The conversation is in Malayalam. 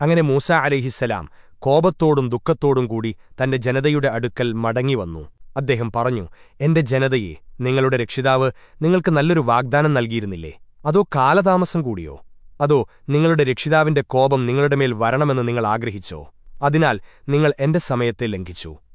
അങ്ങനെ മൂസ അലഹിസലാം കോപത്തോടും ദുഃഖത്തോടും കൂടി തന്റെ ജനതയുടെ അടുക്കൽ മടങ്ങിവന്നു അദ്ദേഹം പറഞ്ഞു എന്റെ ജനതയെ നിങ്ങളുടെ രക്ഷിതാവ് നിങ്ങൾക്ക് നല്ലൊരു വാഗ്ദാനം നൽകിയിരുന്നില്ലേ? അതോ കാലതാമസം കൂടിയോ? അതോ നിങ്ങളുടെ രക്ഷിതാവിന്റെ കോപം നിങ്ങളുടെ മേൽ വരണമെന്ന് നിങ്ങൾ ആഗ്രഹിച്ചോ? അതിനാൽ നിങ്ങൾ എന്റെ സമയത്തെ ലംഘിച്ചു.